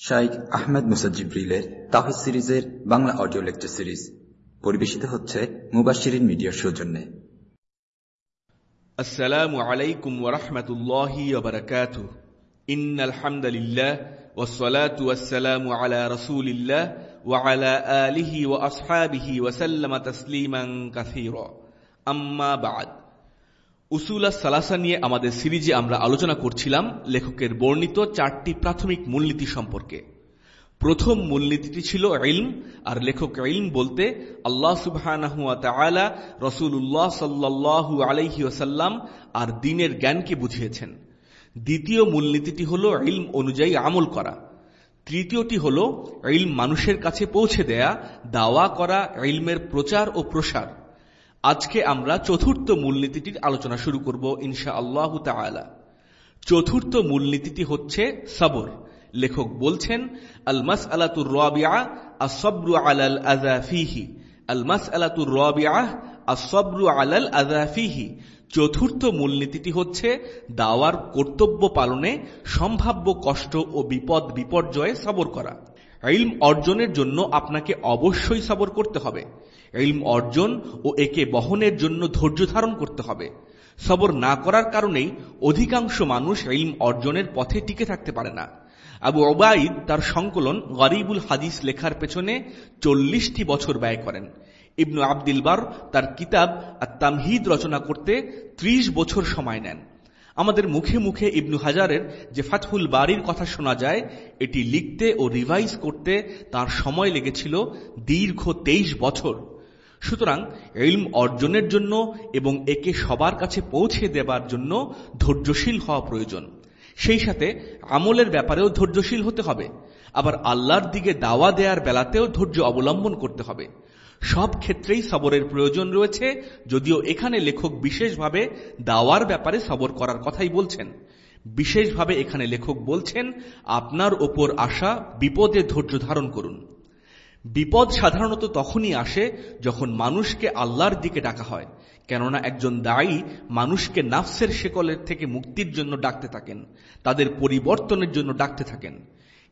শাইখ আহমেদ মুসাজিব্রিলের তাহিদ সিরিজের Bangla audio lecture series পরিবেশিত হচ্ছে মুবাশিরিন মিডিয়ার সৌজন্যে السلام عليكم ورحمة الله وبركاته إن الحمد لله والصلاة والسلام على رسول الله وعلى آله وأصحابه وسلم تسليما كثيرا أما بعد উসুলা সালাসা নিয়ে আমাদের সিরিজে আমরা আলোচনা করছিলাম লেখকের বর্ণিত চারটি প্রাথমিক মূলনীতি সম্পর্কে। প্রথম মূলনীতিটি ছিল ইলম, আর লেখক ইলম বলতে আল্লাহ সুবহানাহু ওয়া তাআলা রাসূলুল্লাহ সাল্লাল্লাহু আলাইহি ওয়াসাল্লাম আর দিনের জ্ঞানকে বুঝিয়েছেন। দ্বিতীয় মূলনীতিটি হল ইলম অনুযায়ী আমল করা। তৃতীয়টি হল ইলম মানুষের কাছে পৌঁছে দেয়া, দাওয়া করা, ইলমের প্রচার ও প্রসার। আজকে আমরা চতুর্থ মূলনীতিটির আলোচনা শুরু করব ইনশা আল্লাহ তাআলা। চতুর্থ মূলনীতিটি হচ্ছে সবর। লেখক বলছেন আল মাস আলাতুর রাবিয়া আসব্রু আলাল আজাফিহি আল মাস আলাতুর রাবিয়া আসব্রু আলাল আজাফিহি চতুর্থ মূলনীতিটি হচ্ছে দাওয়ার কর্তব্য পালনে সম্ভাব্য কষ্ট ও বিপদ বিপর্যয়ে সবর করা। ইলম অর্জনের জন্য আপনাকে অবশ্যই সবর করতে হবে। ইলম অর্জন ও একে বহনের জন্য ধৈর্য ধারণ করতে হবে। সবর না করার কারণেই অধিকাংশ মানুষ ইলম অর্জনের পথে টিকে থাকতে পারে না। আবু ওবায়দ তার সংকলন গরিবুল হাদিস লেখার পেছনে চল্লিশটি বছর ব্যয় করেন। ইবনু আবদিলবার তার কিতাব আর তামহিদ রচনা করতে ত্রিশ বছর সময় নেন। আমাদের মুখে মুখে ইবনু হাজারের যে ফাতহুল বাড়ির কথা শোনা যায়, এটি লিখতে ও রিভাইজ করতে তার সময় লেগেছিল দীর্ঘ তেইশ বছর। সুতরাং ইলম অর্জনের জন্য এবং একে সবার কাছে পৌঁছে দেবার জন্য ধৈর্যশীল হওয়া প্রয়োজন। সেই সাথে আমলের ব্যাপারেও ধৈর্যশীল হতে হবে। আবার আল্লাহর দিকে দাওয়া দেওয়ার বেলাতেও ধৈর্য অবলম্বন করতে হবে। সব ক্ষেত্রেই সবরের প্রয়োজন রয়েছে, যদিও এখানে লেখক বিশেষভাবে দাওয়ার ব্যাপারে সবর করার কথাই বলছেন। বিশেষভাবে এখানে লেখক বলছেন, আপনার ওপর আসা বিপদে ধৈর্য ধারণ করুন। বিপদ সাধারণত তখনই আসে যখন মানুষকে আল্লাহর দিকে ডাকা হয়, কেননা একজন দায়ী মানুষকে নাফসের শেকলের থেকে মুক্তির জন্য ডাকতে থাকেন, তাদের পরিবর্তনের জন্য ডাকতে থাকেন।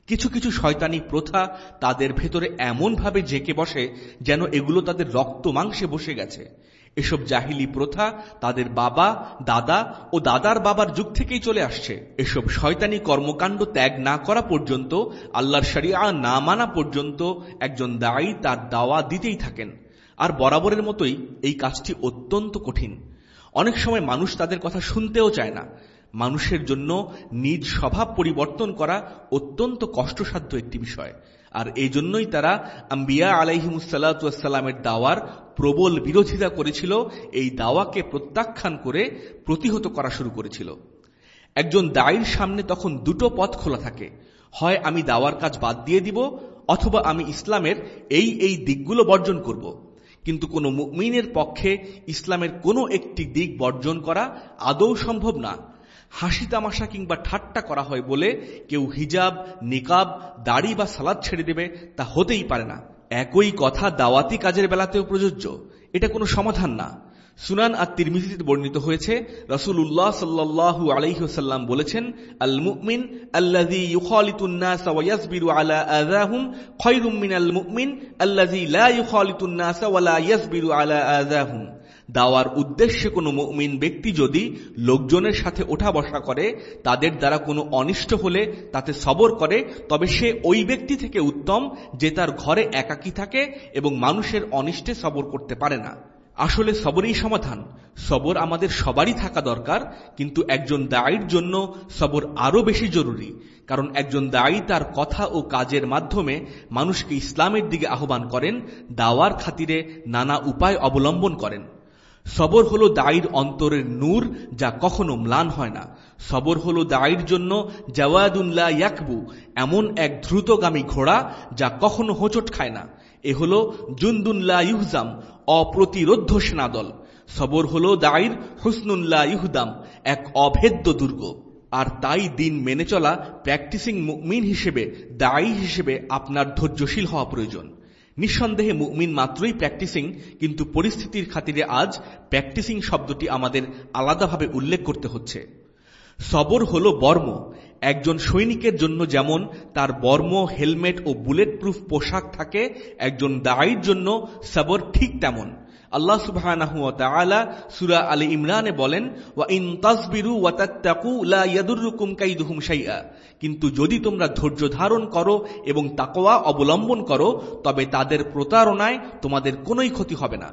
কিছু কিছু শয়তানি প্রথা তাদের ভেতরে এমনভাবে জেঁকে বসে যেন এগুলো তাদের রক্ত মাংসে বসে গেছে। এসব জাহিলি প্রথা তাদের বাবা, দাদা ও দাদার বাবার যুগ থেকেই চলে আসছে। এসব শয়তানি কর্মকাণ্ড ত্যাগ না করা পর্যন্ত, আল্লাহর শরিয়া না মানা পর্যন্ত একজন দায়ী তার দাওয়া দিতেই থাকেন। আর বরাবরের মতোই এই কাজটি অত্যন্ত কঠিন। অনেক সময় মানুষ তাদের কথা শুনতেও চায় না। মানুষের জন্য নিজ স্বভাব পরিবর্তন করা অত্যন্ত কষ্টসাধ্য একটি বিষয়। আর এই জন্যই তারা আম্বিয়া আলাইহিমুসাল্লামের দাওয়ার প্রবল বিরোধিতা করেছিল, এই দাওয়াকে প্রত্যাখ্যান করে প্রতিহত করা শুরু করেছিল। একজন দায়ের সামনে তখন দুটো পথ খোলা থাকে। হয় আমি দাওয়ার কাজ বাদ দিয়ে দিব, অথবা আমি ইসলামের এই এই দিকগুলো বর্জন করব। কিন্তু কোনো মুমিনের পক্ষে ইসলামের কোনো একটি দিক বর্জন করা আদৌ সম্ভব না। হাসি তামাশা কিংবা ঠাট্টা করা হয় বলে কেউ হিজাব, নিকাব, দাড়ি বা সালাদ ছেড়ে দেবে তা হতেই পারে না। একই কথা দাওয়াতি কাজের বেলাতেও প্রযোজ্য। এটা কোনো সমাধান না। সুনান আর তিরমিজিতে বর্ণিত হয়েছে রসুল্লাহ সাল্লাহু আলাইসাল্লাম বলেছেন আল মুমিন আল্লাজি ইউখালিতুন্নাস ওয়া ইয়াসবিরু আলা আযাহুম খায়রুম মিনাল মুমিন আল্লাজি লা ইউখালিতুন্নাস দাওয়ার উদ্দেশ্যে কোনো মুমিন ব্যক্তি যদি লোকজনের সাথে ওঠা বসা করে, তাদের দ্বারা কোনো অনিষ্ট হলে তাতে সবর করে, তবে সে ওই ব্যক্তি থেকে উত্তম যে তার ঘরে একাকী থাকে এবং মানুষের অনিষ্টে সবর করতে পারে না। আসলে সবরই সমাধান। সবর আমাদের সবারই থাকা দরকার, কিন্তু একজন দায়ীর জন্য সবর আরও বেশি জরুরি, কারণ একজন দায়ী তার কথা ও কাজের মাধ্যমে মানুষকে ইসলামের দিকে আহ্বান করেন, দাওয়ার খাতিরে নানা উপায় অবলম্বন করেন। সবর হলো দায়ীর অন্তরের নূর যা কখনো ম্লান হয় না। সবর হলো দায়ীর জন্য জাওয়াদুল্লাহ ইয়াকবু, এমন এক দ্রুতগামী ঘোড়া যা কখনো হোঁচট খায় না। এ হল জুন্দুল্লাহ ইহুজাম অপ্রতিরোধ্য সেনাদল। সবর হল দায়ীর হুসনুল্লাহ ইহুদাম এক অভেদ্য দুর্গ। আর তাই দিন মেনে চলা প্র্যাকটিসিং মুমিন হিসেবে, দায়ী হিসেবে আপনার ধৈর্যশীল হওয়া প্রয়োজন। নিঃসন্দেহে মুমিন মাত্রই প্র্যাকটিসিং কিন্তু পরিস্থিতির খাতিরে আজ প্র্যাকটিসিং শব্দটি আমাদের আলাদাভাবে উল্লেখ করতে হচ্ছে। সবর হল বর্ম। একজন সৈনিকের জন্য যেমন তার বর্ম, হেলমেট ও বুলেট প্রুফ পোশাক থাকে, একজন দায়ীর জন্য সবর ঠিক তেমন। আল্লাহ সুবাহ সুরা আলী ইমরানে বলেন, ওয়া ইন তাসবিরু ওয়া তাত্তাকু লা ইয়াদুররুকুম কাইদুহুম শাইআ। কিন্তু যদি তোমরা ধৈর্য ধারণ করো এবং তাকোয়া অবলম্বন করো, তবে তাদের প্রতারণায় তোমাদের কোনোই ক্ষতি হবে না।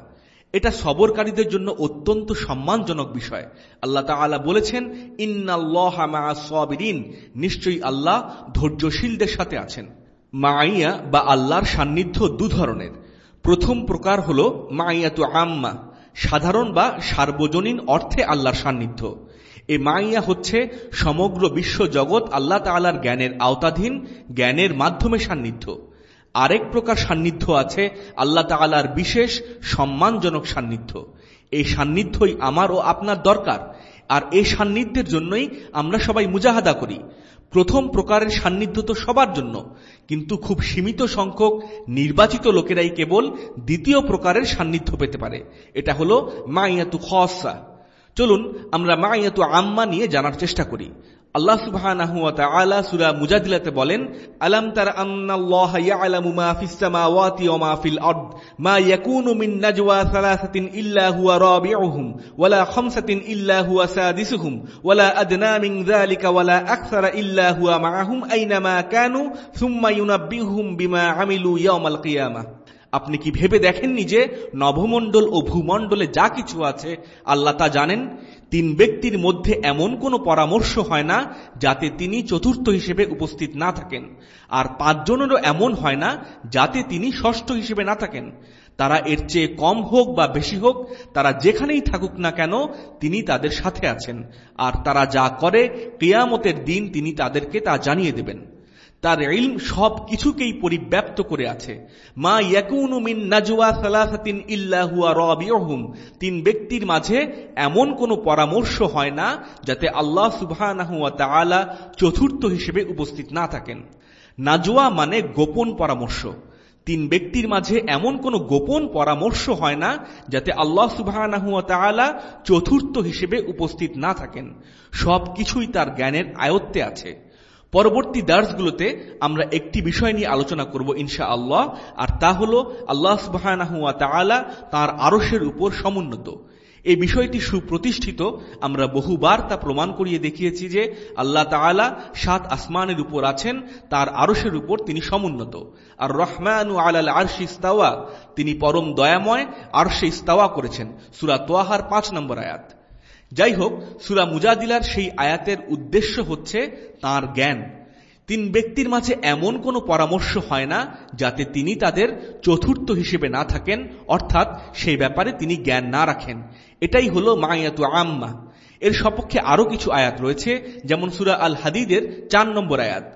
এটা সবরকারীদের জন্য অত্যন্ত সম্মানজনক বিষয়। আল্লাহ তাআলা বলেছেন, ইন্নাল্লাহা মাআস সাবিরিন। নিশ্চয়ই আল্লাহ ধৈর্যশীলদের সাথে আছেন। মাইয়া বা আল্লাহর সান্নিধ্য দু ধরনের। প্রথম প্রকার হল মাইয়াতু আম্মা, সাধারণ বা সার্বজনীন অর্থে আল্লাহর সান্নিধ্য। এ মাইয়া হচ্ছে সমগ্র বিশ্ব জগৎ আল্লাহ তালার জ্ঞানের আওতাধীন, জ্ঞানের মাধ্যমে সান্নিধ্য। আরেক প্রকার সান্নিধ্য আছে আল্লাহ তালার বিশেষ সম্মানজনক সান্নিধ্য। এই সান্নিধ্যই আমার ও আপনার দরকার, আর এই সান্নিধ্যের জন্যই আমরা সবাই মুজাহাদা করি। প্রথম প্রকারের সান্নিধ্য তো সবার জন্য, কিন্তু খুব সীমিত সংখ্যক নির্বাচিত লোকেরাই কেবল দ্বিতীয় প্রকারের সান্নিধ্য পেতে পারে। এটা হলো মাইয়াতু খসা চলুন আমরা মাইয়াতু আম্মা নিয়ে জানার চেষ্টা করি। আল্লাহ সুবহানাহু ওয়া তাআলা সূরা মুজাদিলাতে বলেন, আলাম তারা আন্নাল্লাহা ইয়ালামু মা ফিস সামাওয়াতি ওয়া মা ফিল আরদ। মা ইয়াকুনু মিন নাজওয়া সালাসাতিন ইল্লা হুয়া রাবিউহুম ওয়ালা খামসাতিন ইল্লা হুয়া সাদিসুহুম ওয়ালা আদনা মিন যালিকা ওয়ালা আকসারা ইল্লা হুয়া মাআহুম আইনামা কানু, সুম্মা ইউনাব্বিহুম বিমা আমিলু ইয়াউমাল কিয়ামাহ আপনি কি ভেবে দেখেননি যে নভমণ্ডল ও ভূমণ্ডলে যা কিছু আছে, আল্লাহ তা জানেন? তিন ব্যক্তির মধ্যে এমন কোনো পরামর্শ হয় না যাতে তিনি চতুর্থ হিসেবে উপস্থিত না থাকেন। আর পাঁচজনেরও এমন হয় না যাতে তিনি ষষ্ঠ হিসেবে না থাকেন। তারা এর চেয়ে কম হোক বা বেশি হোক, তারা যেখানেই থাকুক না কেন, তিনি তাদের সাথে আছেন। আর তারা যা করে, কেয়ামতের দিন তিনি তাদেরকে তা জানিয়ে দেবেন। তার ইলম সব কিছুকেই পরিব্যাপ্ত করে আছে। মা ইয়াকুনু মিন নাজওয়া সালাসাতিন ইল্লা হুয়া রাবিউহুম। তিন ব্যক্তির মাঝে এমন কোনো পরামর্শ হয় না যাতে আল্লাহ সুবহানাহু ওয়া তাআলা চতুর্থ হিসেবে উপস্থিত না থাকেন। নাজওয়া মানে গোপন পরামর্শ। তিন ব্যক্তির মাঝে এমন কোনো গোপন পরামর্শ হয় না যাতে আল্লাহ সুবহানাহু ওয়া তাআলা চতুর্থ হিসেবে উপস্থিত না থাকেন। সব কিছুই তার জ্ঞানের আয়ত্তে আছে। পরবর্তী দার্সগুলোতে আমরা একটি বিষয় নিয়ে আলোচনা করব ইনশা আল্লাহ আর তা হল আল্লাহ সুবাহ তার আরসের উপর সমুন্নত। এই বিষয়টি সুপ্রতিষ্ঠিত, আমরা বহুবার তা প্রমাণ করিয়ে দেখিয়েছি যে আল্লাহ তালা সাত আসমানের উপর আছেন, তার আরসের উপর তিনি সমুন্নত। আর রহমান আলাল আরশি ইস্তাওয়া, তিনি পরম দয়াময় আরশে ইস্তাওয়া করেছেন। সুরা পাঁচ নম্বর আয়াত। যাই হোক সুরা মুজাদিলার সেই আয়াতের উদ্দেশ্য হচ্ছে তার জ্ঞান। তিন ব্যক্তির মাঝে এমন কোনো পরামর্শ হয় না যাতে তিনি তাদের চতুর্থ হিসেবে না থাকেন, অর্থাৎ সেই ব্যাপারে তিনি জ্ঞান না রাখেন। এটাই হল মায়াতু আম্মা। এর সপক্ষে আরও কিছু আয়াত রয়েছে, যেমন সুরা আল হাদিদের চার নম্বর আয়াত।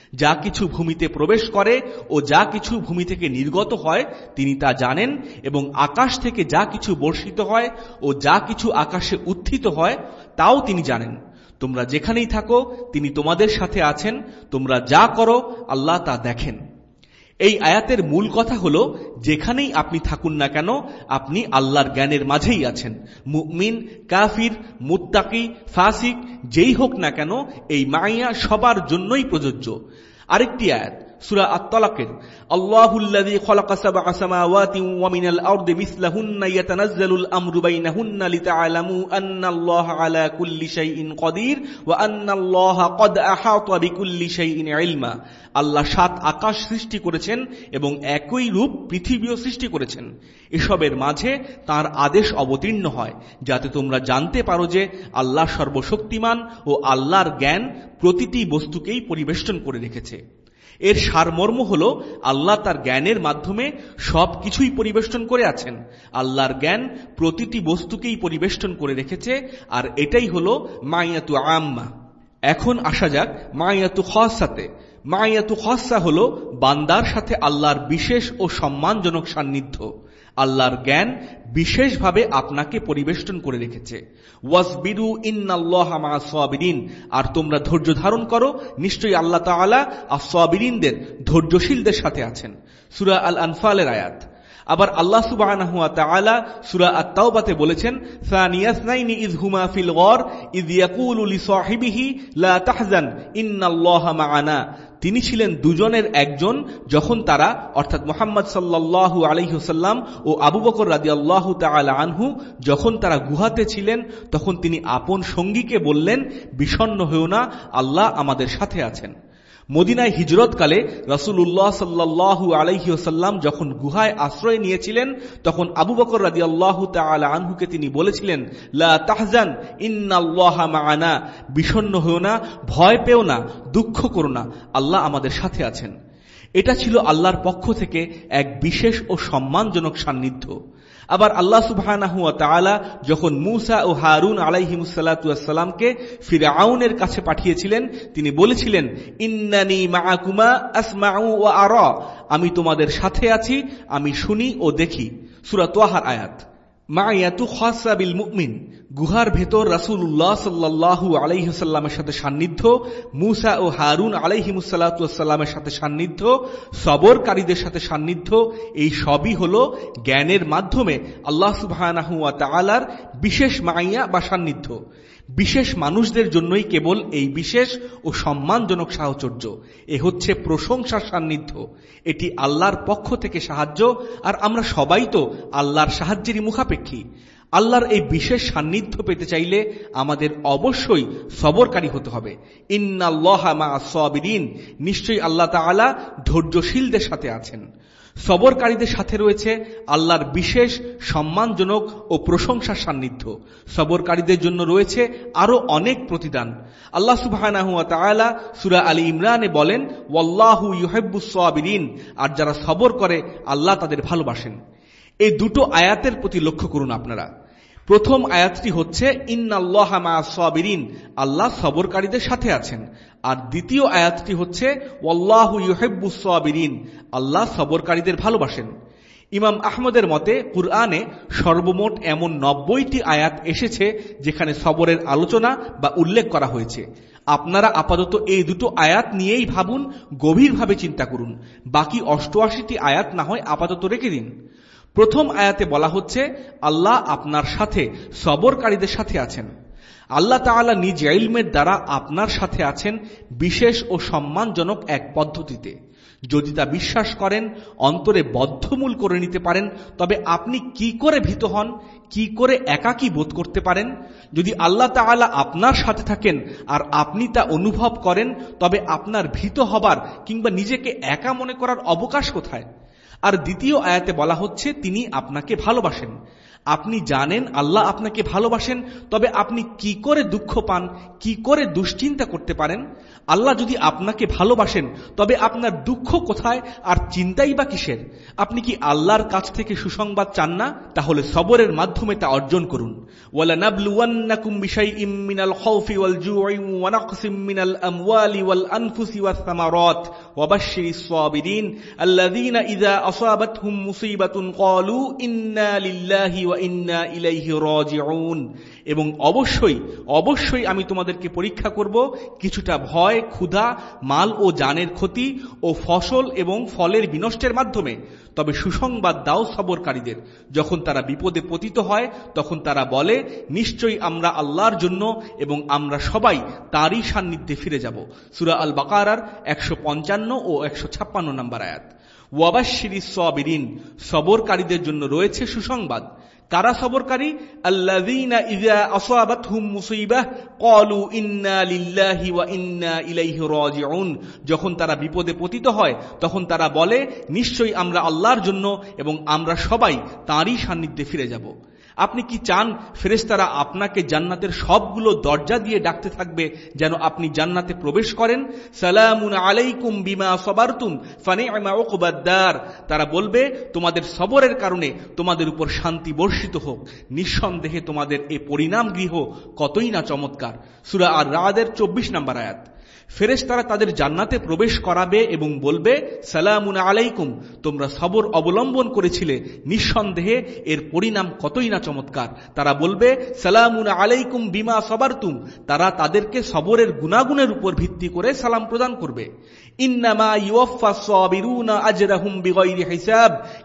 যা কিছু ভূমিতে প্রবেশ করে ও যা কিছু ভূমি থেকে নির্গত হয়, তিনি তা জানেন এবং আকাশ থেকে যা কিছু বর্ষিত হয় ও যা কিছু আকাশে উত্থিত হয়, তাও তিনি জানেন। তোমরা যেখানেই থাকো, তিনি তোমাদের সাথে আছেন। তোমরা যা করো, আল্লাহ তা দেখেন। এই আয়াতের মূল কথা হল, যেখানেই আপনি থাকুন না কেন, আপনি আল্লাহর জ্ঞানের মাঝেই আছেন। মুমিন, কাফির, মুত্তাকি, ফাসিক, যেই হোক না কেন, এই মাইয়া সবার জন্যই প্রযোজ্য। আরেকটি আয়াত সুরা আত্তালাকের, আল্লাহুল্লাযী খালাকা সাবআ সামাওয়াতি ওয়া মিনাল আরদি মিসলাহুন্না ইয়াতানাজ্জালুল আমরু বাইনাহুন্না লিতা'লামু আন্নাল্লাহা আলা কুল্লি শাইইন কাদির ওয়া আন্নাল্লাহা আহাতা বিকুল্লি শাইইন ইলমা। আল্লাহ সাত আকাশ সৃষ্টি করেছেন এবং একই রূপ পৃথিবীও সৃষ্টি করেছেন। এসবের মাঝে তার আদেশ অবতীর্ণ হয়, যাতে তোমরা জানতে পারো যে আল্লাহ সর্বশক্তিমান ও আল্লাহর জ্ঞান প্রতিটি বস্তুকেই পরিবেষ্টন করে রেখেছে। এর সারমর্ম হল আল্লাহ তার জ্ঞানের মাধ্যমে সব কিছুই পরিবেষ্টন করে আছেন। আল্লাহর জ্ঞান প্রতিটি বস্তুকেই পরিবেষ্টন করে রেখেছে, আর এটাই হল মাইয়াতু আম্মা। এখন আসা যাক মাইয়াতু খাসাতে। মাইয়াতু খসা হল বান্দার সাথে আল্লাহর বিশেষ ও সম্মানজনক সান্নিধ্য। আল্লাহর জ্ঞান বিশেষভাবে আপনাকে পরিবেষ্টন করে রেখেছে। ওয়াসবিরু ইন্নাল্লাহাবিরিন আর তোমরা ধৈর্য ধারণ করো, নিশ্চয়ই আল্লাহ তাআলা সোয়াবিনদের ধৈর্যশীলদের সাথে আছেন। সুরা আল আনফালের আয়াত। আবার আল্লাহ সুবহানাহু ওয়া তাআলা বলেছেন তিনি ছিলেন দুজনের একজন যখন তারা, অর্থাৎ মোহাম্মদ সাল্লাল্লাহু আলাইহি ও আবু বকর রাদিয়াল্লাহু তাআলা আনহু, যখন তারা গুহাতে ছিলেন, তখন তিনি আপন সঙ্গীকে বললেন, বিষণ্ণ হয়েও না, আল্লাহ আমাদের সাথে আছেন। মদিনায় হিজরতকালে রসুল্লাহ সাল্লাহু আলাইসাল্লাম যখন গুহায় আশ্রয় নিয়েছিলেন, তখন আবু বকর রাজি আল্লাহ আনহুকে তিনি বলেছিলেন, লা তাহজান মানা বিষণ্ন হও না, ভয় পেও না, দুঃখ করো না। আল্লাহ আমাদের সাথে আছেন। এটা ছিল আল্লাহর পক্ষ থেকে এক বিশেষ ও সম্মানজনক সান্নিধ্য। আবার আল্লাহ সুবাহ যখন মুসা ও হারুন আলাইহিমুসাল্লাতামকে ফিরে আউনের কাছে পাঠিয়েছিলেন, তিনি বলেছিলেন, ইন্নানি মাকুমা আসমাউ আর। আমি তোমাদের সাথে আছি, আমি শুনি ও দেখি। সুরাত আয়াত। গুহার ভেতর রাসুল্লাহ সাল্লাহু আলাইসাল্লামের সাথে সান্নিধ্য, মুসা ও হারুন আলাইহিমুসাল্লাতামের সাথে সান্নিধ্য, সবরকারীদের সাথে সান্নিধ্য, এই সবই হল জ্ঞানের মাধ্যমে আল্লাহ সুবাহ বিশেষ মাইয়া বা সান্নিধ্য। বিশেষ মানুষদের জন্যই কেবল এই বিশেষ ও সম্মানজনক সাহচর্য। এ হচ্ছে প্রশংসার সান্নিধ্য। এটি আল্লাহর পক্ষ থেকে সাহায্য, আর আমরা সবাই তো আল্লাহর সাহায্যেরই মুখাপেক্ষী। আল্লাহর এই বিশেষ সান্নিধ্য পেতে চাইলে আমাদের অবশ্যই সবরকারী হতে হবে। ইন্নাল্লাহিন নিশ্চয়ই আল্লাহ তালা ধৈর্যশীলদের সাথে আছেন। সবরকারীদের সাথে রয়েছে আল্লাহর বিশেষ সম্মানজনক ও প্রশংসার সান্নিধ্য। সবরকারীদের জন্য রয়েছে আরও অনেক প্রতিদান। আল্লাহ সুবাহ সুরা আলী ইমরানে বলেন, ওয়াল্লাহু ইউহেবুসবিন আর যারা সবর করে, আল্লাহ তাদের ভালোবাসেন। এই দুটো আয়াতের প্রতি লক্ষ্য করুন আপনারা। প্রথম আয়াতটি হচ্ছে ইন্নাল্লাহাবিরিন আল্লাহ সবরকারীদের সাথে আছেন। আর দ্বিতীয় আয়াতটি হচ্ছে, ওয়াল্লাহু ইউহেব্বুসবিরিন আল্লাহ সবরকারীদের ভালোবাসেন। ইমাম আহমদের মতে, কুরআনে সর্বমোট এমন নব্বইটি আয়াত এসেছে, যেখানে সবরের আলোচনা বা উল্লেখ করা হয়েছে। আপনারা আপাতত এই দুটো আয়াত নিয়েই ভাবুন, গভীরভাবে চিন্তা করুন। বাকি অষ্টআশিটি আয়াত না হয় আপাতত রেখে দিন। প্রথম আয়াতে বলা হচ্ছে, আল্লাহ আপনার সাথে, সবরকারীদের সাথে আছেন। আল্লাহ তাআলা নিজ ইলমের দ্বারা আপনার সাথে আছেন বিশেষ ও সম্মানজনক এক পদ্ধতিতে। যদি তা বিশ্বাস করেন, অন্তরে বদ্ধমূল করে নিতে পারেন, তবে আপনি কি করে ভীত হন, কি করে একাকী বোধ করতে পারেন? যদি আল্লাহ তাআলা আপনার সাথে থাকেন আর আপনি তা অনুভব করেন, তবে আপনার ভীত হবার কিংবা নিজেকে একা মনে করার অবকাশ কোথায়? আর দ্বিতীয় আয়াতে বলা হচ্ছে তিনি আপনাকে ভালোবাসেন। আপনি জানেন আল্লাহ আপনাকে ভালোবাসেন, তবে আপনি কি করে দুঃখ পান, কি করে দুশ্চিন্তা করতে পারেন? আল্লাহ যদি আপনাকে ভালোবাসেন, তবে আপনার দুঃখ কোথায় আর চিন্তাই বা কিসের? আপনি কি আল্লাহর কাছ থেকে সুসংবাদ চান না? তাহলে সবরের মাধ্যমে তা অর্জন করুন। এবং অবশ্যই অবশ্যই আমি তোমাদেরকে পরীক্ষা করব কিছুটা ভয়, ক্ষুধা, মাল ও জানের ক্ষতি ও ফসল এবং ফলের বিনষ্টের মাধ্যমে। তবে সুসংবাদ দাও সবরকারীদের। যখন তারা বিপদে পতিত হয়, তখন তারা বলে, নিশ্চয়ই আমরা আল্লাহর জন্য এবং আমরা সবাই তারই সান্নিধ্যে ফিরে যাব। সুরা আল বাকারার একশো পঞ্চান্ন ও একশো ছাপ্পান্ন নম্বর আয়াত। ওয়াবাশিরি সবিরিন। সবরকারীদের জন্য রয়েছে সুসংবাদ। কারা সবরকারী, আল্লাযীনা ইযা আসাবাতহুম মুসিবাহ ক্বালু ইন্না লিল্লাহি ওয়া ইন্না ইলাইহি রাজিউন যখন তারা বিপদে পতিত হয়, তখন তারা বলে, নিশ্চয়ই আমরা আল্লাহর জন্য এবং আমরা সবাই তাঁরই সান্নিধ্যে ফিরে যাব। আপনি কি চান ফেরেস্তারা আপনাকে জান্নাতের সবগুলো দরজা দিয়ে ডাকতে থাকবে যেন আপনি জান্নাতে প্রবেশ করেন? সালামুন আলাইকুম বিমা সবারতুম ফানে ওকবাদ্দার তারা বলবে, তোমাদের সবরের কারণে তোমাদের উপর শান্তি বর্ষিত হোক। নিঃসন্দেহে তোমাদের এ পরিণাম গৃহ কতই না চমৎকার। সুরা আর রাদের চব্বিশ নম্বর আয়াত। ফেরেশ তারা তাদের জান্নাতে প্রবেশ করাবে এবং বলবে, সালামুন আলাইকুম, তোমরা সবর অবলম্বন করেছিলে। নিঃসন্দেহে এর পরিণাম কতই না চমৎকার। তারা বলবে, সালামুন আলাইকুম বিমা সবারতুম। তারা তাদেরকে সবরের গুণাগুণের উপর ভিত্তি করে সালাম প্রদান করবে। ইন্নামা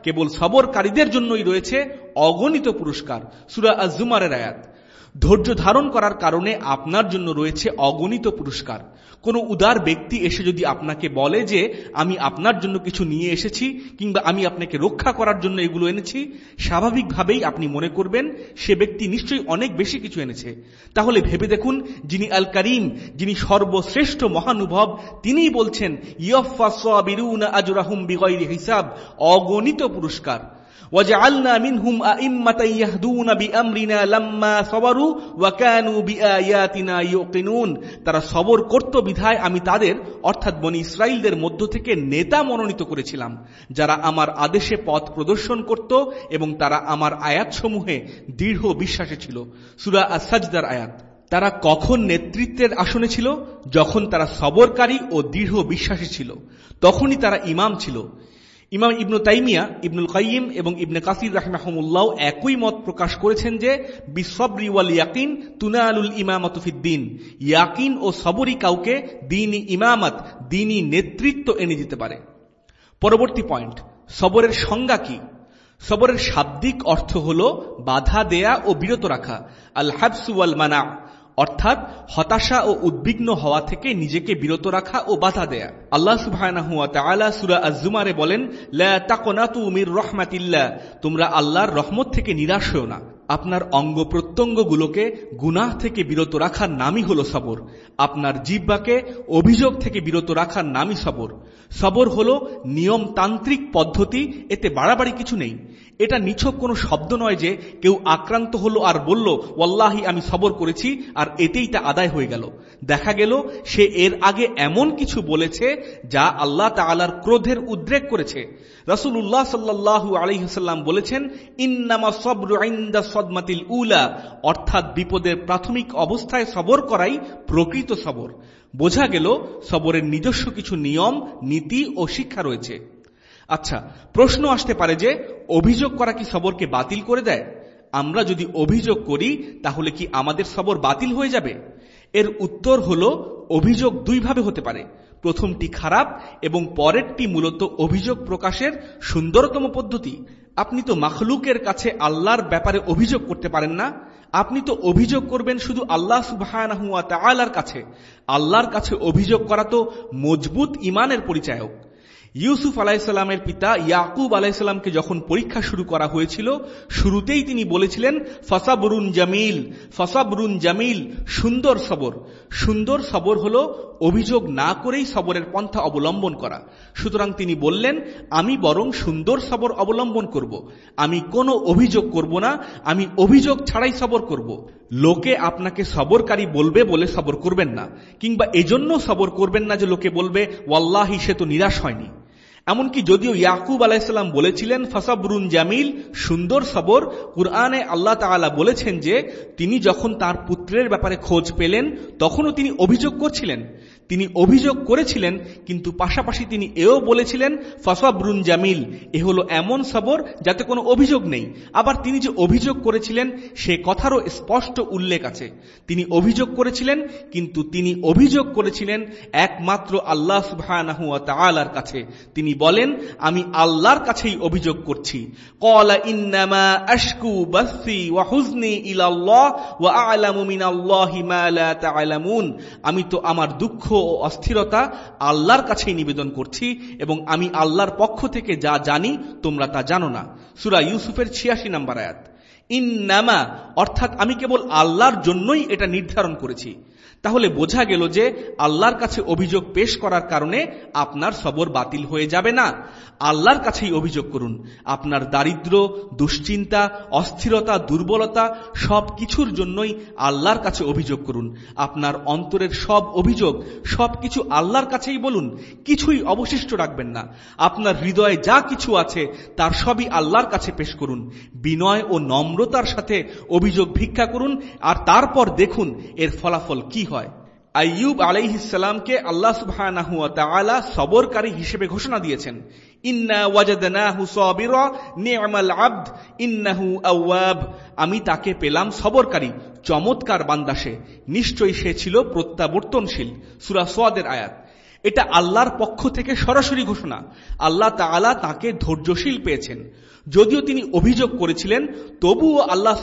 কেবল সবরকারীদের জন্যই রয়েছে অগণিত পুরস্কার। সুরা আজ-জুমারের আয়াত। ধৈর্য ধারণ করার কারণে আপনার জন্য রয়েছে অগণিত পুরস্কার। কোনো উদার ব্যক্তি এসে যদি আপনাকে বলে যে, আমি আপনার জন্য কিছু নিয়ে এসেছি কিংবা আমি আপনাকে রক্ষা করার জন্য এগুলো এনেছি, স্বাভাবিকভাবেই আপনি মনে করবেন, সে ব্যক্তি নিশ্চয়ই অনেক বেশি কিছু এনেছে। তাহলে ভেবে দেখুন, যিনি আল করিম, যিনি সর্বশ্রেষ্ঠ মহানুভব, তিনিই বলছেন ইয়ফা সাবিরুনা আজরাহুম বিগয়রি হিসাব। অগণিত পুরস্কার। وجعلنا منهم أئمة يهدون بأمرنا لما صبروا وكانوا بآياتنا يوقنون তারা সবর করত বিধায় আমি তাদের অর্থাৎ বনি ইসরায়েলদের মধ্য থেকে নেতা মনোনীত করেছিলাম যারা আমার আদেশে পথ প্রদর্শন করত এবং তারা আমার আয়াতসমূহে দৃঢ় বিশ্বাসে ছিল সুরা আসাজদার আয়াত তারা কখন নেতৃত্বের আসনে ছিল যখন তারা সবরকারী ও দৃঢ় বিশ্বাসী ছিল তখনই তারা ইমাম ছিল ইমাম ইবনু তাইমিয়া, ইবনুল কাইম এবং ইবনে কাসির রাহমাহমুল্লাহ একই মত প্রকাশ করেছেন যে, বিসবরি ওয়াল ইয়াকিন তুনা তুনালুল ইমামতুফিদ্দিন ইয়াকিন ও সবরি কাউকে দিনই ইমামত দিনই নেতৃত্ব এনে দিতে পারে। পরবর্তী পয়েন্ট, সবরের সংজ্ঞা কি? সবরের শাব্দিক অর্থ হল বাধা দেয়া ও বিরত রাখা। আল হাবসু ওয়াল মানা। অর্থাৎ হতাশা ও উদ্বিগ্ন হওয়া থেকে নিজেকে বিরত রাখা ও বাধা দেয়া। আল্লাহ সুবাহ সুরা আজুমারে বলেন মির রহমাতিল্লা তোমরা আল্লাহর রহমত থেকে নিরাশ হও না। আপনার অঙ্গ প্রত্যঙ্গগুলোকে গুনাহ থেকে বিরত রাখার নামই হল সবর। আপনার জিব্বাকে অভিযোগ থেকে বিরত রাখার নামই সবর। সবর হল নিয়মতান্ত্রিক পদ্ধতি, এতে বাড়াবাড়ি কিছু নেই। এটা নিছক কোনো শব্দ নয় যে কেউ আক্রান্ত হলো আর বলল, ওয়াল্লাহি, আমি সবর করেছি, আর এতেই তা আদায় হয়ে গেল। দেখা গেল, সে এর আগে এমন কিছু বলেছে যা আল্লাহ তালার ক্রোধের উদ্রেক করেছে। রসুল্লাহ সাল্লাহু আলহিহাল্লাম বলেছেন, ইন্নামা সবর সদমাতিল উলা, অর্থাৎ বিপদের প্রাথমিক অবস্থায় সবর করাই প্রকৃত সবর। বোঝা গেল, সবরের নিজস্ব কিছু নিয়ম, নীতি ও শিক্ষা রয়েছে। আচ্ছা প্রশ্ন আসতে পারে যে, অভিযোগ করা কি সবরকে বাতিল করে দেয়? আমরা যদি অভিযোগ করি, তাহলে কি আমাদের সবর বাতিল হয়ে যাবে? এর উত্তর হল, অভিযোগ দুইভাবে হতে পারে। প্রথমটি খারাপ এবং পরেরটি মূলত অভিযোগ প্রকাশের সুন্দরতম পদ্ধতি। আপনি তো মাখলুকের কাছে আল্লাহর ব্যাপারে অভিযোগ করতে পারেন না। আপনি তো অভিযোগ করবেন শুধু আল্লাহ সুবাহ কাছে। আল্লাহর কাছে অভিযোগ করা তো মজবুত ইমানের পরিচায়ক। ইউসুফ আলাইসাল্লামের পিতা ইয়াকুব আলাইসাল্লামকে যখন পরীক্ষা শুরু করা হয়েছিল, শুরুতেই তিনি বলেছিলেন, ফসাবরুন জামিল ফসাবরুন জামিল, সুন্দর সবর। সুন্দর সবর হল অভিযোগ না করেই সবরের পন্থা অবলম্বন করা। সুতরাং তিনি বললেন, আমি বরং সুন্দর সবর অবলম্বন করব। আমি কোনো অভিযোগ করব না। আমি অভিযোগ ছাড়াই সবর করব। লোকে আপনাকে সবরকারী বলবে বলে সবর করবেন না। কিংবা এজন্য সবর করবেন না যে লোকে বলবে, ওয়াল্লাহি, সে তো নিরাশ হয়নি। এমনকি যদিও ইয়াকুব আলাইসাল্লাম বলেছিলেন, ফসাবরুন জামিল, সুন্দর সবর। কুরআনে আল্লাহ তালা বলেছেন যে, তিনি যখন তার পুত্রের ব্যাপারে খোঁজ পেলেন, তখনও তিনি অভিযোগ করছিলেন। তিনি অভিযোগ করেছিলেন, কিন্তু পাশাপাশি তিনি এও বলেছিলেন, ফসাবরুন জামিল এ হলো এমন সবর যাতে কোনো অভিযোগ নেই। আবার তিনি যে অভিযোগ করেছিলেন, সে কথারও স্পষ্ট উল্লেখ আছে। তিনি অভিযোগ করেছিলেন, কিন্তু তিনি অভিযোগ করেছিলেন একমাত্র আল্লাহ সুবাহ কাছে। তিনি বলেন, আমি আল্লাহর কাছেই অভিযোগ করছি। আমি তো আমার দুঃখ ও অস্থিরতা আল্লাহর কাছেই নিবেদন করছি এবং আমি আল্লাহর পক্ষ থেকে যা জানি তোমরা তা জানো না। সুরা ইউসুফের ছিয়াশি নাম্বার আয়াত। ইন নামা অর্থাৎ আমি কেবল আল্লাহর জন্যই এটা নির্ধারণ করেছি। তাহলে বোঝা গেল যে আল্লাহর কাছে অভিযোগ পেশ করার কারণে আপনার সবর বাতিল হয়ে যাবে না। আল্লাহর কাছেই অভিযোগ করুন। আপনার দারিদ্র, দুশ্চিন্তা, অস্থিরতা, দুর্বলতা সব কিছুর জন্যই আল্লাহর কাছে অভিযোগ করুন। আপনার অন্তরের সব অভিযোগ সব কিছু আল্লাহর কাছেই বলুন। কিছুই অবশিষ্ট রাখবেন না। আপনার হৃদয়ে যা কিছু আছে, তার সবই আল্লাহর কাছে পেশ করুন। বিনয় ও নম্রতার সাথে অভিযোগ ভিক্ষা করুন আর তারপর দেখুন এর ফলাফল কি। হয়? আইয়ুব আলাইহিসালামকে আল্লাহ তাআলা সবরকারী হিসেবে ঘোষণা দিয়েছেন। আমি তাকে পেলাম সবরকারী, চমৎকার বান্দাসে নিশ্চয়ই সে ছিল প্রত্যাবর্তনশীল। সূরা সোয়াদের আয়াত। এটা আল্লাহর পক্ষ থেকে সরাসরি ঘোষণা। আল্লাহ তাআলা তাকে ধৈর্যশীল পেয়েছেন। যদিও তিনি অভিযোগ করেছিলেন, তবুও আল্লাহ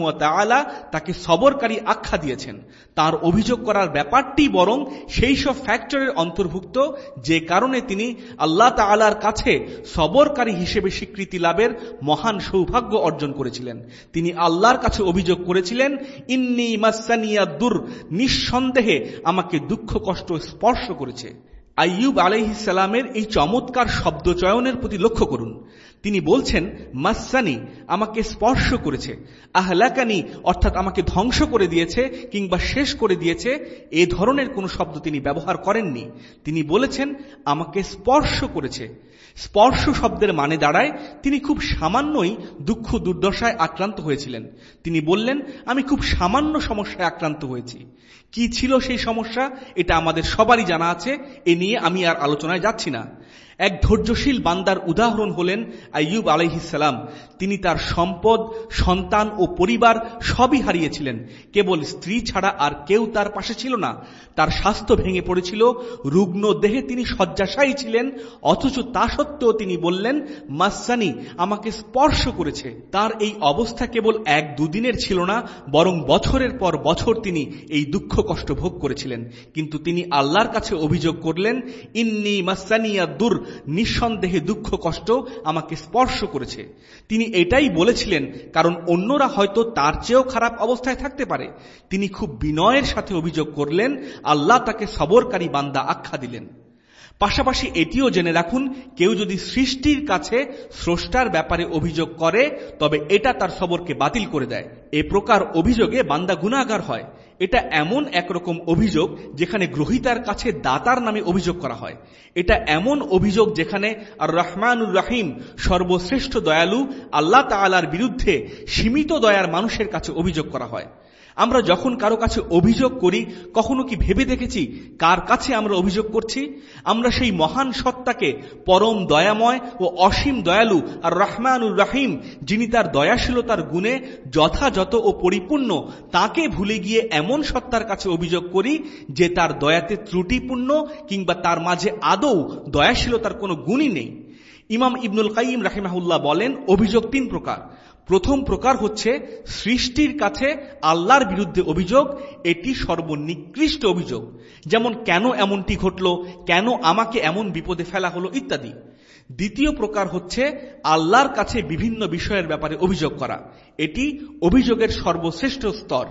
ওয়া তাকে সবরকারী আখ্যা দিয়েছেন। তার অভিযোগ করার ব্যাপারটি বরং সেই সব ফ্যাক্টরের অন্তর্ভুক্ত, যে কারণে তিনি আল্লাহ তাআলার কাছে সবরকারী হিসেবে স্বীকৃতি লাভের মহান সৌভাগ্য অর্জন করেছিলেন। তিনি আল্লাহর কাছে অভিযোগ করেছিলেন, ইন্নি মাসানিয়া দুর নিঃসন্দেহে আমাকে দুঃখ, কষ্ট স্পর্শ করেছে। আইয়ুব আলাইহিসালামের এই চমৎকার শব্দ চয়নের প্রতি লক্ষ্য করুন। তিনি বলছেন মাসানি আমাকে স্পর্শ করেছে। আহলাকানি অর্থাৎ আমাকে ধ্বংস করে দিয়েছে কিংবা শেষ করে দিয়েছে। এ ধরনের কোনো শব্দ তিনি ব্যবহার করেননি। তিনি বলেছেন, আমাকে স্পর্শ করেছে। স্পর্শ শব্দের মানে দাঁড়ায়, তিনি খুব সামান্যই দুঃখ দুর্দশায় আক্রান্ত হয়েছিলেন। তিনি বললেন, আমি খুব সামান্য সমস্যায় আক্রান্ত হয়েছি। কি ছিল সেই সমস্যা? এটা আমাদের সবারই জানা আছে। এ নিয়ে আমি আর আলোচনায় যাচ্ছি না। এক ধৈর্যশীল বান্দার উদাহরণ হলেন আইয়ুব আলহিসাম তিনি তার সম্পদ, সন্তান ও পরিবার সবই হারিয়েছিলেন। কেবল স্ত্রী ছাড়া আর কেউ তার পাশে ছিল না। তার স্বাস্থ্য ভেঙে পড়েছিল, রুগ্ন দেহে তিনি শয্যাশায়ী ছিলেন, অথচ তা সত্ত্বেও তিনি বললেন মাসানি আমাকে স্পর্শ করেছে। তার এই অবস্থা কেবল এক দুদিনের ছিল না, বরং বছরের পর বছর তিনি এই দুঃখ কষ্ট ভোগ করেছিলেন। কিন্তু তিনি আল্লাহর কাছে অভিযোগ করলেন, ইন্নি মাসানিয়া দুর। নিঃসন্দেহে দুঃখ, কষ্ট আমাকে স্পর্শ করেছে। তিনি এটাই বলেছিলেন, কারণ অন্যরা হয়তো তার চেয়েও খারাপ অবস্থায় থাকতে পারে। তিনি খুব বিনয়ের সাথে অভিযোগ করলেন, আল্লাহ তাকে সবরকারী বান্দা আখ্যা দিলেন। পাশাপাশি এটিও জেনে রাখুন, কেউ যদি সৃষ্টির কাছে স্রষ্টার ব্যাপারে অভিযোগ করে, তবে এটা তার সবরকে বাতিল করে দেয়। এ প্রকার অভিযোগে বান্দা গুণাগার হয়। এটা এমন একরকম অভিযোগ যেখানে গ্রহিতার কাছে দাতার নামে অভিযোগ করা হয়। এটা এমন অভিযোগ যেখানে আর রহমানুর রাহিম সর্বশ্রেষ্ঠ দয়ালু আল্লাহ তালার বিরুদ্ধে সীমিত দয়ার মানুষের কাছে অভিযোগ করা হয়। আমরা যখন কারও কাছে অভিযোগ করি, কখনো কি ভেবে দেখেছি কার কাছে আমরা অভিযোগ করছি? আমরা সেই মহান সত্তাকে পরম দয়াময় ও অসীম দয়ালু আর রহমানুর রাহিম, যিনি তার দয়াশীলতার গুণে যথাযথ ও পরিপূর্ণ, তাকে ভুলে গিয়ে এমন সত্তার কাছে অভিযোগ করি যে তার দয়াতে ত্রুটিপূর্ণ কিংবা তার মাঝে আদৌ দয়াশীলতার কোনো গুণই নেই। ইমাম ইবনুল কাইম রাহিমাহুল্লাহ বলেন, অভিযোগ তিন প্রকার। প্রথম প্রকার হচ্ছে সৃষ্টির কাছে আল্লাহর বিরুদ্ধে অভিযোগ, এটি সর্বনিকৃষ্ট অভিযোগ। যেমন, কেন এমনটি ঘটল, কেন আমাকে এমন বিপদে ফেলা হলো ইত্যাদি। দ্বিতীয় প্রকার হচ্ছে আল্লাহর কাছে বিভিন্ন বিষয়ের ব্যাপারে অভিযোগ করা। এটি অভিযোগের সর্বশ্রেষ্ঠ স্তর।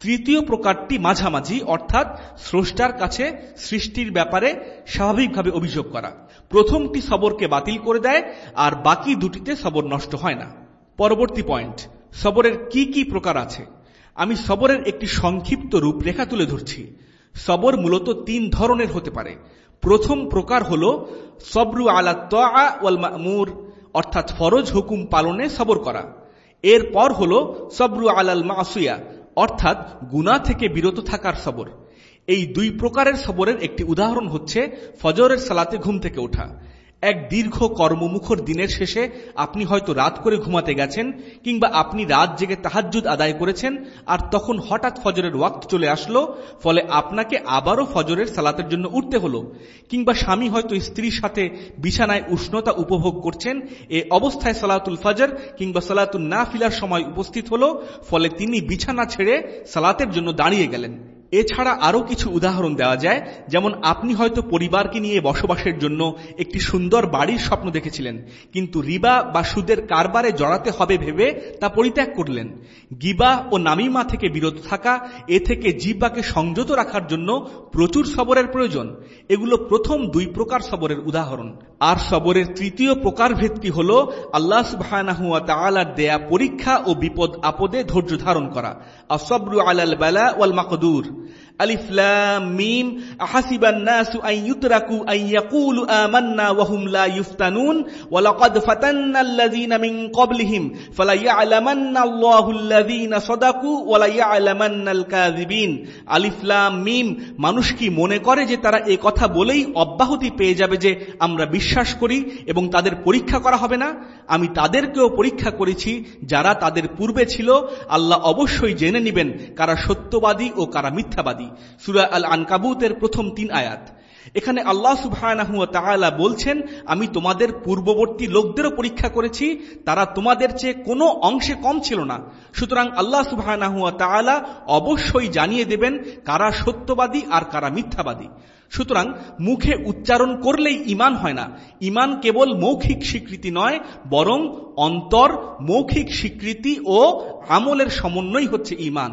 তৃতীয় প্রকারটি মাঝামাঝি, অর্থাৎ স্রষ্টার কাছে সৃষ্টির ব্যাপারে স্বাভাবিকভাবে অভিযোগ করা। প্রথমটি সবরকে বাতিল করে দেয়, আর বাকি দুটিতে সবর নষ্ট হয় না। পরবর্তী পয়েন্ট, সবরের কি কি প্রকার আছে? আমি সবরের একটি সংক্ষিপ্ত রূপরেখা তুলে ধরছি। সবর মূলত তিন ধরনের হতে পারে। প্রথম প্রকার হল, সবরু আলা তোয়াল মামুর, অর্থাৎ ফরজ হুকুম পালনে সবর করা। এরপর হল, সবরু আলাল মাসুয়া, অর্থাৎ গুনা থেকে বিরত থাকার সবর। এই দুই প্রকারের সবরের একটি উদাহরণ হচ্ছে, ফজরের সালাতে ঘুম থেকে ওঠা। এক দীর্ঘ কর্মমুখর দিনের শেষে আপনি হয়তো রাত করে ঘুমাতে গেছেন, কিংবা আপনি রাত জেগে তাহাজুদ আদায় করেছেন, আর তখন হঠাৎ ফজরের ওয়াক্ত চলে আসলো, ফলে আপনাকে আবারও ফজরের সালাতের জন্য উঠতে হলো, কিংবা স্বামী হয়তো স্ত্রীর সাথে বিছানায় উষ্ণতা উপভোগ করছেন, এ অবস্থায় সালাতুল ফজর কিংবা সালাতুল না ফিলার সময় উপস্থিত হলো, ফলে তিনি বিছানা ছেড়ে সালাতের জন্য দাঁড়িয়ে গেলেন। এছাড়া আরও কিছু উদাহরণ দেওয়া যায়। যেমন, আপনি হয়তো পরিবারকে নিয়ে বসবাসের জন্য একটি সুন্দর বাড়ির স্বপ্ন দেখেছিলেন, কিন্তু রিবা বা সুদের কারবারে জড়াতে হবে ভেবে তা পরিত্যাগ করলেন। গিবা ও নামিমা থেকে বিরত থাকা, এ থেকে জিব্বাকে সংযত রাখার জন্য প্রচুর সবরের প্রয়োজন। এগুলো প্রথম দুই প্রকার সবরের উদাহরণ। আর সবরের তৃতীয় প্রকারভেদটি হল আল্লাহ সুবাহানাহুয়া তালার দেয়া পরীক্ষা ও বিপদ আপদে ধৈর্য ধারণ করা। আসবরু আলাল বেলা ওয়াল মাকদুর। মিন মানুষ কি মনে করে যে তারা এই কথা বলেই অব্যাহতি পেয়ে যাবে যে আমরা বিশ্বাস করি এবং তাদের পরীক্ষা করা হবে না? আমি তাদেরকেও পরীক্ষা করেছি, যারা তাদের পূর্বে ছিল, আল্লাহ অবশ্যই জেনে নিবেন কারা সত্যবাদী ও কারা মিথ্যাবাদী। সুরা আল আনকাবুতের প্রথম তিন আয়াত। এখানে আল্লাহ সুবাহ বলছেন, আমি তোমাদের পূর্ববর্তী লোকদেরও পরীক্ষা করেছি, তারা তোমাদের চেয়ে কোনো অংশে কম ছিল না। সুতরাং আল্লাহ সুবাহ অবশ্যই জানিয়ে দেবেন কারা সত্যবাদী আর কারা মিথ্যাবাদী। সুতরাং মুখে উচ্চারণ করলেই ইমান হয় না। ইমান কেবল মৌখিক স্বীকৃতি নয়, বরং অন্তর, মৌখিক স্বীকৃতি ও আমলের সমন্বয় হচ্ছে ইমান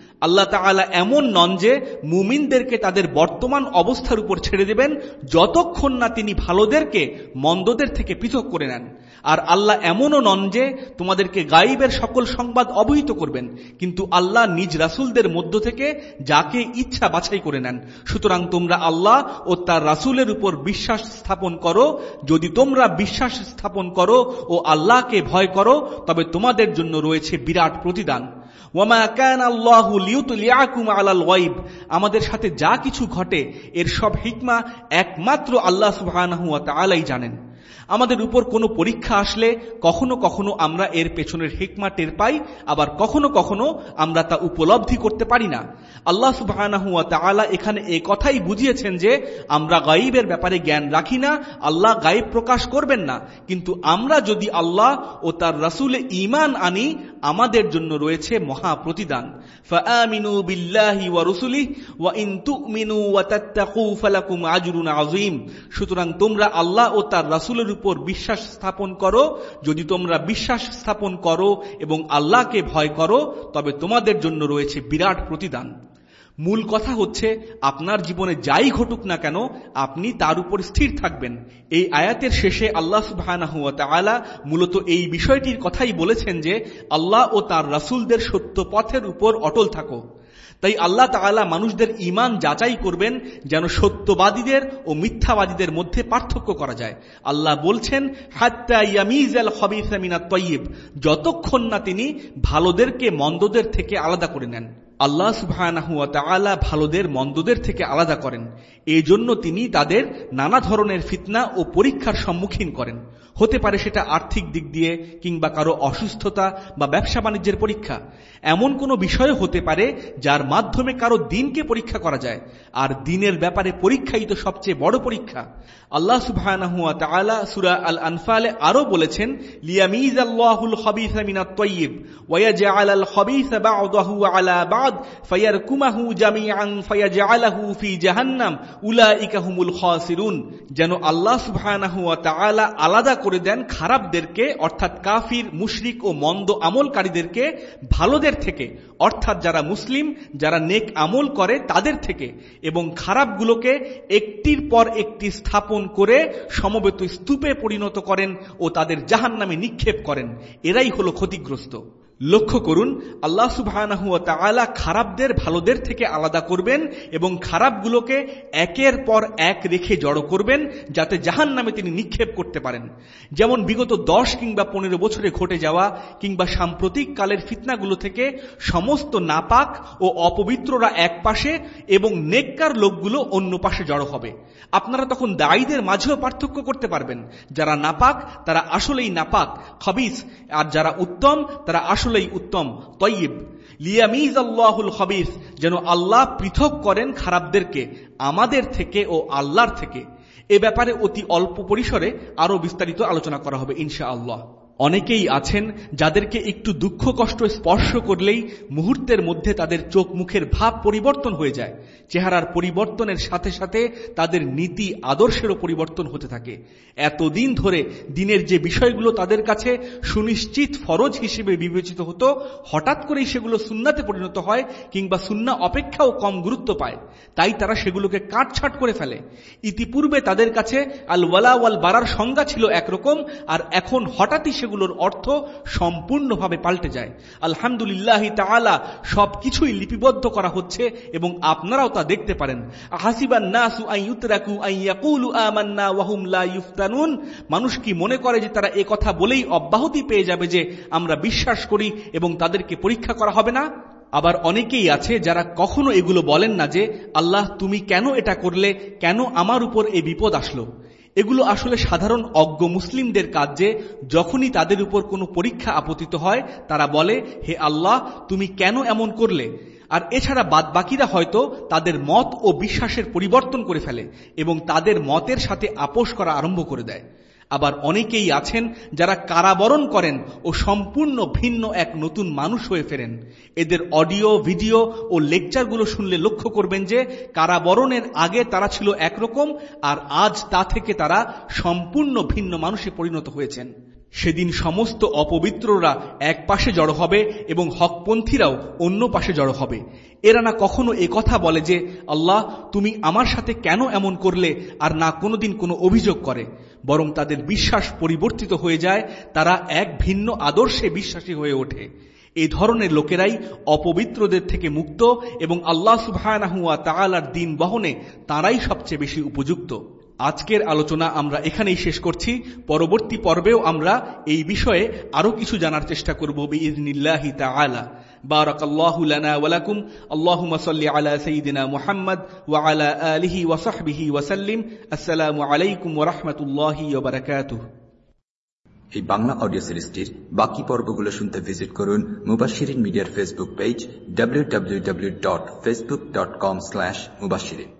আল্লাহ তাআলা এমন নন যে মুমিনদেরকে তাদের বর্তমান অবস্থার উপর ছেড়ে দেবেন, যতক্ষণ না তিনি ভালোদেরকে, মন্দদের থেকে পৃথক করে নেন। আর আল্লাহ এমনও নন যে তোমাদেরকে গাইবের সকল সংবাদ অবহিত করবেন, কিন্তু আল্লাহ নিজ রাসুলদের মধ্য থেকে যাকে ইচ্ছা বাছাই করে নেন। সুতরাং তোমরা আল্লাহ ও তার রাসুলের উপর বিশ্বাস স্থাপন করো। যদি তোমরা বিশ্বাস স্থাপন করো ও আল্লাহকে ভয় করো, তবে তোমাদের জন্য রয়েছে বিরাট প্রতিদান। ওয়ামা কান আমাদের সাথে যা কিছু ঘটে এর সব হিকমা একমাত্র আল্লাহ সুবাহ জানেন। আমাদের উপর কোনো পরীক্ষা আসলে কখনো কখনো আমরা এর পেছনের হিকমা টের পাই আবার কখনো কখনো আমরা তা উপলব্ধি করতে পারি না আল্লাহ সুবাহ এখানে এ কথাই বুঝিয়েছেন যে আমরা গাইবের ব্যাপারে জ্ঞান রাখি না আল্লাহ গাইব প্রকাশ করবেন না কিন্তু আমরা যদি আল্লাহ ও তার রাসুলে ইমান আনি আমাদের জন্য রয়েছে মহা প্রতিদান فآمنوا بالله ورسله وإن تؤمنوا وتتقوا فلكم أجر عظيم সুতরাং তোমরা আল্লাহ ও তার রাসূলের উপর বিশ্বাস স্থাপন করো। যদি তোমরা বিশ্বাস স্থাপন করো এবং আল্লাহকে ভয় করো, তবে তোমাদের জন্য রয়েছে বিরাট প্রতিদান। মূল কথা হচ্ছে, আপনার জীবনে যাই ঘটুক না কেন, আপনি তার উপর স্থির থাকবেন। এই আয়াতের শেষে আল্লাহ সুবাহ মূলত এই বিষয়টির কথাই বলেছেন যে, আল্লাহ ও তার রাসুলদের সত্য পথের উপর অটল থাকো। তাই আল্লাহ তালা মানুষদের ইমান যাচাই করবেন যেন সত্যবাদীদের ও মিথ্যাবাদীদের মধ্যে পার্থক্য করা যায়। আল্লাহ বলছেন, হাত্তা যতক্ষণ না তিনি ভালোদেরকে মন্দদের থেকে আলাদা করে নেন। আল্লাহ সুবাহ ভালোদের মন্দদের থেকে আলাদা করেন। এই জন্য তিনি তাদের নানা ধরনের ফিতনা ও পরীক্ষার সম্মুখীন করেন। হতে পারে সেটা আর্থিক দিক দিয়ে কিংবা কারও অসুস্থতা বা ব্যবসা বাণিজ্যের পরীক্ষা। এমন কোনো বিষয় হতে পারে যার মাধ্যমে কারও দিনকে পরীক্ষা করা যায়। আর দিনের ব্যাপারে পরীক্ষাই তো সবচেয়ে বড় পরীক্ষা। আল্লাহ সুবাহ সুরা আল আনফালে আরও বলেছেন লিয়ামিজ আল্লাহুল হবিসা মিনাত তৈব ওয়াজআল আল হবিসা আলা বা'দ ফায়ারকুমাহু জামিআন, ফায়াজআলাহু ফি জাহান্নাম, উলাইকা হুমুল খাসিরুন। যেন আল্লাহ সুবহানাহু ওয়া তাআলা আলাদা করে দেন খারাপদেরকে, অর্থাৎ কাফির, মুশরিক ও মন্দ আমলকারীদেরকে ভালোদের থেকে। অর্থাৎ যারা মুসলিম, যারা নেক আমল করে তাদের থেকে। এবং খারাপগুলোকে একটির পর একটি স্থাপন করে সমবেত স্তূপে পরিণত করেন ও তাদের জাহান নামে নিক্ষেপ করেন। এরাই হলো ক্ষতিগ্রস্ত। লক্ষ্য করুন, আল্লাহ সুবাহ খারাপদের ভালোদের থেকে আলাদা করবেন এবং খারাপগুলোকে একের পর এক রেখে জড়ো করবেন যাতে জাহান নামে তিনি নিক্ষেপ করতে পারেন। যেমন বিগত দশ কিংবা পনেরো বছরে ঘটে যাওয়া কিংবা সাম্প্রতিক কালের ফিতনাগুলো থেকে সমস্ত নাপাক ও অপবিত্ররা এক পাশে এবং নেককার লোকগুলো অন্য পাশে জড়ো হবে। আপনারা তখন দায়ীদের মাঝেও পার্থক্য করতে পারবেন। যারা নাপাক, তারা আসলেই নাপাক, খবিস, আর যারা উত্তম, তারা আসলেই উত্তম তৈব লিয়ামিজ আল্লাহুল হবিস যেন আল্লাহ পৃথক করেন খারাপদেরকে, আমাদের থেকে ও আল্লাহর থেকে। এ ব্যাপারে অতি অল্প পরিসরে আরও বিস্তারিত আলোচনা করা হবে ইনশা আল্লাহ অনেকেই আছেন যাদেরকে একটু দুঃখ, কষ্ট স্পর্শ করলেই মুহূর্তের মধ্যে তাদের চোখ মুখের ভাব পরিবর্তন হয়ে যায়। চেহারার পরিবর্তনের সাথে সাথে তাদের নীতি আদর্শেরও পরিবর্তন হতে থাকে। এতদিন ধরে দিনের যে বিষয়গুলো তাদের কাছে সুনিশ্চিত ফরজ হিসেবে বিবেচিত হতো, হঠাৎ করেই সেগুলো সুন্নাতে পরিণত হয় কিংবা সুন্না অপেক্ষাও কম গুরুত্ব পায়। তাই তারা সেগুলোকে কাটছাট করে ফেলে। ইতিপূর্বে তাদের কাছে আল ওয়ালা ওয়াল বারার সংজ্ঞা ছিল একরকম, আর এখন হঠাৎই সেগুলোর অর্থ সম্পূর্ণভাবে পাল্টে যায়। আলহামদুলিল্লাহ তালা সবকিছুই লিপিবদ্ধ করা হচ্ছে এবং আপনারাও তা দেখতে পারেন। হাসিবান মানুষ কি মনে করে যে তারা এ কথা বলেই অব্যাহতি পেয়ে যাবে যে আমরা বিশ্বাস করি এবং তাদেরকে পরীক্ষা করা হবে না? আবার অনেকেই আছে যারা কখনো এগুলো বলেন না যে, আল্লাহ, তুমি কেন এটা করলে? কেন আমার উপর এই বিপদ আসলো? এগুলো আসলে সাধারণ অজ্ঞ মুসলিমদের কাজ যে, যখনই তাদের উপর কোনো পরীক্ষা আপতিত হয়, তারা বলে, হে আল্লাহ, তুমি কেন এমন করলে? আর এছাড়া বাদ বাকিরা হয়তো তাদের মত ও বিশ্বাসের পরিবর্তন করে ফেলে এবং তাদের মতের সাথে আপোষ করা আরম্ভ করে দেয়। আবার অনেকেই আছেন যারা কারাবরণ করেন ও সম্পূর্ণ ভিন্ন এক নতুন মানুষ হয়ে ফেরেন। এদের অডিও, ভিডিও ও লেকচারগুলো শুনলে লক্ষ্য করবেন যে কারাবরণের আগে তারা ছিল একরকম আর আজ তা থেকে তারা সম্পূর্ণ ভিন্ন মানুষে পরিণত হয়েছেন। সেদিন সমস্ত অপবিত্ররা এক পাশে জড়ো হবে এবং হকপন্থীরাও অন্য পাশে জড়ো হবে। এরা না কখনো এ কথা বলে যে, আল্লাহ, তুমি আমার সাথে কেন এমন করলে আর না কোনোদিন কোনো অভিযোগ করে? বরং তাদের বিশ্বাস পরিবর্তিত হয়ে যায়, তারা এক ভিন্ন আদর্শে বিশ্বাসী হয়ে ওঠে। এই ধরনের লোকেরাই অপবিত্রদের থেকে মুক্ত এবং আল্লাহ সুবাহ তালার দিন বহনে তারাই সবচেয়ে বেশি উপযুক্ত। আজকের আলোচনা আমরা এখানেই শেষ করছি পরবর্তী পর্বেও আমরা এই বিষয়ে আরো কিছু জানার চেষ্টা করব বিইজনিল্লাহি তাআলা بارك الله لنا ولكم اللهم صل على سيدنا محمد وعلى آله وصحبه وسلم السلام عليكم ورحمة الله وبركاته এই বাংলা অডিও সিরিজটির বাকি পর্বগুলো শুনতে ভিজিট করুন মুবাশিরিন মিডিয়ার ফেসবুক পেজ www.facebook.com/মুবাশিরিন